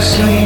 to sleep.